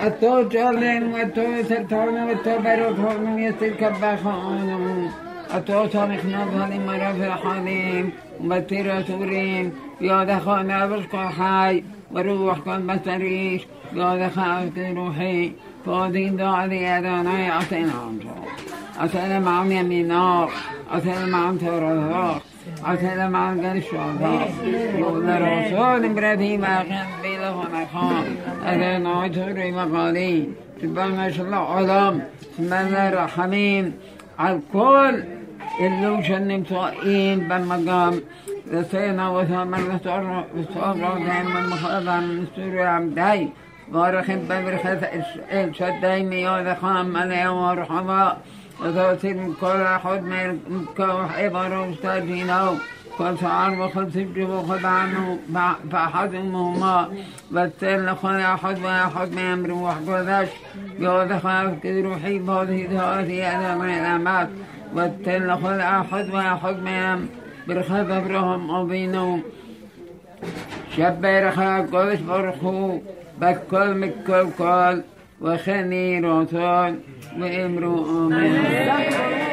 عطا جالن و تو سرطان و تو برطان یستی که بخانم عطا تاریخ نظر مرف حالیم و تیر سوریم یاد خانه بشکل حی و روح کن بسریش یاد خانه روحی داري أداني أسين عمشو أسين معهم يمينار أسين معهم تورثاق أسين معهم قل الشهداء يقول رسول إبراهيم أخي بيله ونخان أنا ناجر مقالي سبحان الله العالم سبحان الله الرحمن على الكل اللي شن مصائين بالمقام رسينا وثامن وصار وصار دائما مخاضا من سوريا عمداي بارخ ببرخ الشداي مياد خام عليه وذاتي من كل من مستاجينه كل شعر وخلص الجب وخذ عنه فأحد أمهما. بتل لخل أحد وأحد ما يمر وحقودش يوضح كذ روحي بهذه ذاتي أنا من الأمات. بتل لخل أحد وأحد ما يمر برخة أبرهم وبينهم شبر قدس برخو بكل مكل كل وخني رسول وإمرو آمين